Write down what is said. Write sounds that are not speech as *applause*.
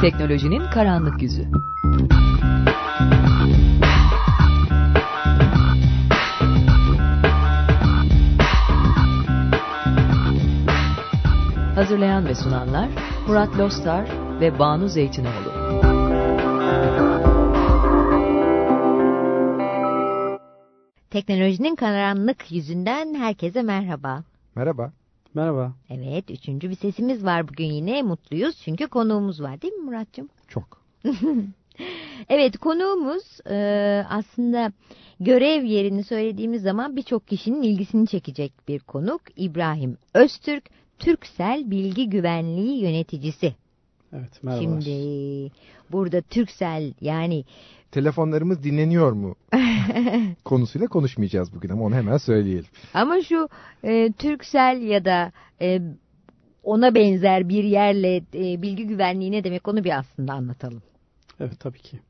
Teknolojinin karanlık yüzü. Hazırlayan ve sunanlar Murat Lostar ve Banu Zeytinoğlu. Teknolojinin karanlık yüzünden herkese merhaba. Merhaba. Merhaba. Evet, üçüncü bir sesimiz var bugün yine. Mutluyuz çünkü konuğumuz var değil mi Muratcığım? Çok. *laughs* evet, konuğumuz e, aslında görev yerini söylediğimiz zaman birçok kişinin ilgisini çekecek bir konuk. İbrahim Öztürk, Türksel Bilgi Güvenliği Yöneticisi. Evet, merhabalar. Şimdi burada Türksel yani Telefonlarımız dinleniyor mu *laughs* konusuyla konuşmayacağız bugün ama onu hemen söyleyelim. Ama şu e, Türksel ya da e, ona benzer bir yerle e, bilgi güvenliği ne demek onu bir aslında anlatalım. Evet tabii ki.